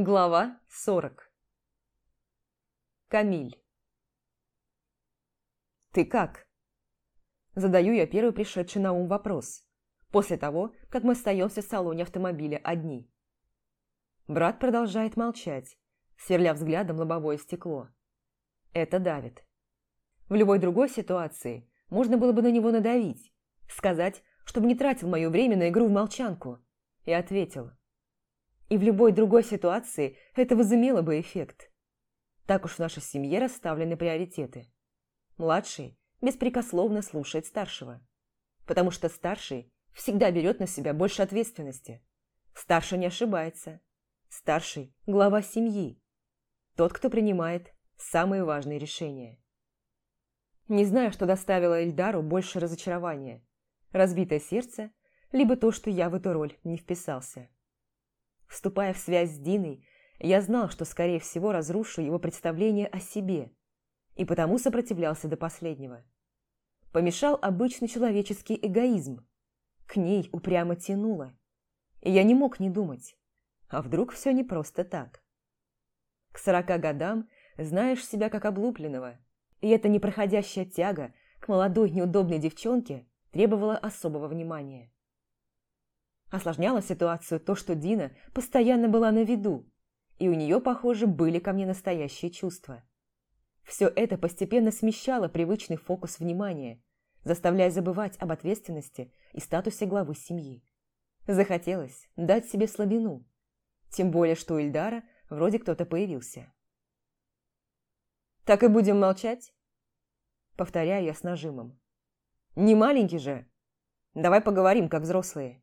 Глава 40 Камиль «Ты как?» Задаю я первый пришедший на ум вопрос, после того, как мы остаемся в салоне автомобиля одни. Брат продолжает молчать, сверля взглядом лобовое стекло. Это давит. В любой другой ситуации можно было бы на него надавить, сказать, чтобы не тратил мое время на игру в молчанку, и ответил – и в любой другой ситуации это возымело бы эффект. Так уж в нашей семье расставлены приоритеты. Младший беспрекословно слушает старшего. Потому что старший всегда берет на себя больше ответственности. Старший не ошибается. Старший – глава семьи. Тот, кто принимает самые важные решения. Не знаю, что доставило Эльдару больше разочарования. Разбитое сердце, либо то, что я в эту роль не вписался. Вступая в связь с Диной, я знал, что, скорее всего, разрушу его представление о себе, и потому сопротивлялся до последнего. Помешал обычный человеческий эгоизм. К ней упрямо тянуло. И я не мог не думать. А вдруг все не просто так? К сорока годам знаешь себя как облупленного, и эта непроходящая тяга к молодой неудобной девчонке требовала особого внимания. Осложняло ситуацию то, что Дина постоянно была на виду, и у нее, похоже, были ко мне настоящие чувства. Все это постепенно смещало привычный фокус внимания, заставляя забывать об ответственности и статусе главы семьи. Захотелось дать себе слабину, тем более, что у Ильдара вроде кто-то появился. «Так и будем молчать?» Повторяю я с нажимом. «Не маленький же! Давай поговорим, как взрослые!»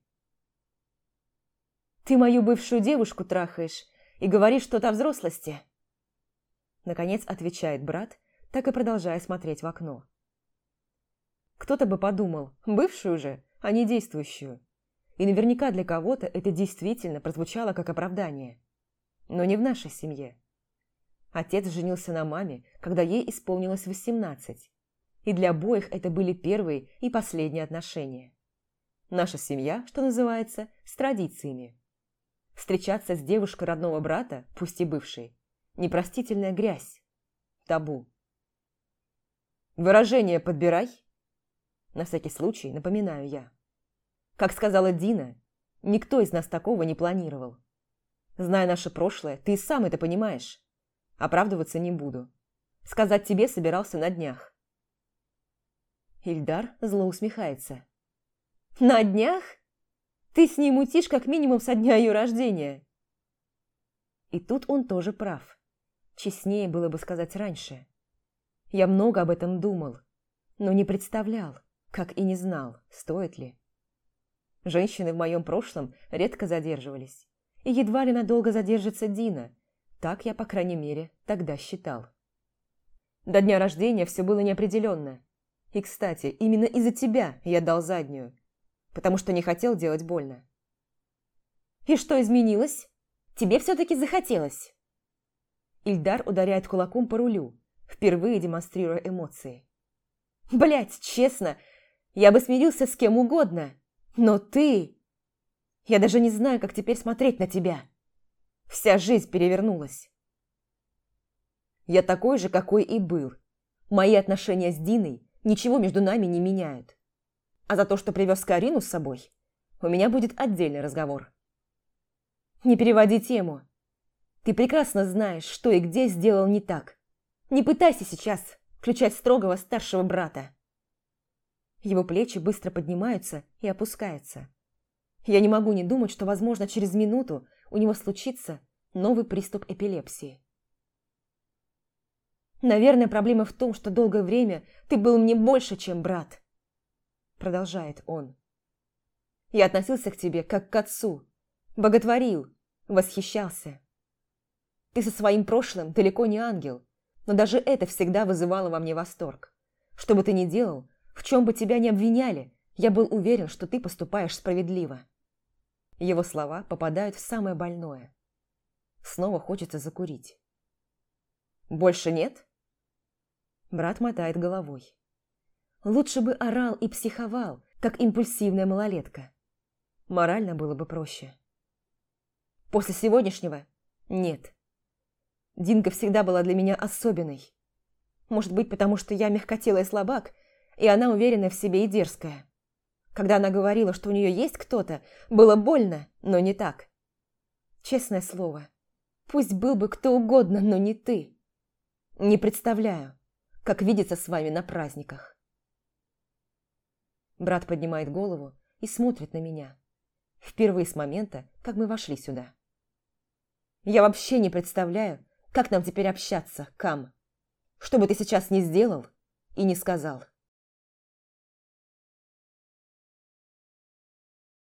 Ты мою бывшую девушку трахаешь и говоришь что-то о взрослости?» Наконец отвечает брат, так и продолжая смотреть в окно. Кто-то бы подумал, бывшую же, а не действующую. И наверняка для кого-то это действительно прозвучало как оправдание. Но не в нашей семье. Отец женился на маме, когда ей исполнилось 18. И для обоих это были первые и последние отношения. Наша семья, что называется, с традициями. Встречаться с девушкой родного брата, пусть и бывшей, непростительная грязь. Табу. «Выражение подбирай!» На всякий случай напоминаю я. Как сказала Дина, никто из нас такого не планировал. Зная наше прошлое, ты сам это понимаешь. Оправдываться не буду. Сказать тебе собирался на днях. Ильдар зло усмехается. «На днях?» Ты с ней мутишь как минимум со дня ее рождения. И тут он тоже прав. Честнее было бы сказать раньше. Я много об этом думал, но не представлял, как и не знал, стоит ли. Женщины в моем прошлом редко задерживались. И едва ли надолго задержится Дина. Так я, по крайней мере, тогда считал. До дня рождения все было неопределенно. И, кстати, именно из-за тебя я дал заднюю потому что не хотел делать больно. «И что изменилось? Тебе все-таки захотелось?» Ильдар ударяет кулаком по рулю, впервые демонстрируя эмоции. Блять, честно, я бы смирился с кем угодно, но ты... Я даже не знаю, как теперь смотреть на тебя. Вся жизнь перевернулась. Я такой же, какой и был. Мои отношения с Диной ничего между нами не меняют. А за то, что привез Карину с собой, у меня будет отдельный разговор. Не переводи тему. Ты прекрасно знаешь, что и где сделал не так. Не пытайся сейчас включать строгого старшего брата. Его плечи быстро поднимаются и опускаются. Я не могу не думать, что, возможно, через минуту у него случится новый приступ эпилепсии. Наверное, проблема в том, что долгое время ты был мне больше, чем брат продолжает он. Я относился к тебе как к отцу, боготворил, восхищался. Ты со своим прошлым далеко не ангел, но даже это всегда вызывало во мне восторг. Что бы ты ни делал, в чем бы тебя ни обвиняли, я был уверен, что ты поступаешь справедливо. Его слова попадают в самое больное. Снова хочется закурить. «Больше нет?» Брат мотает головой. Лучше бы орал и психовал, как импульсивная малолетка. Морально было бы проще. После сегодняшнего Нет. Динка всегда была для меня особенной. Может быть, потому что я мягкотелый слабак, и она уверенная в себе и дерзкая. Когда она говорила, что у нее есть кто-то, было больно, но не так. Честное слово, пусть был бы кто угодно, но не ты. Не представляю, как видеться с вами на праздниках. Брат поднимает голову и смотрит на меня. Впервые с момента, как мы вошли сюда. Я вообще не представляю, как нам теперь общаться, Кам. Что бы ты сейчас не сделал и не сказал.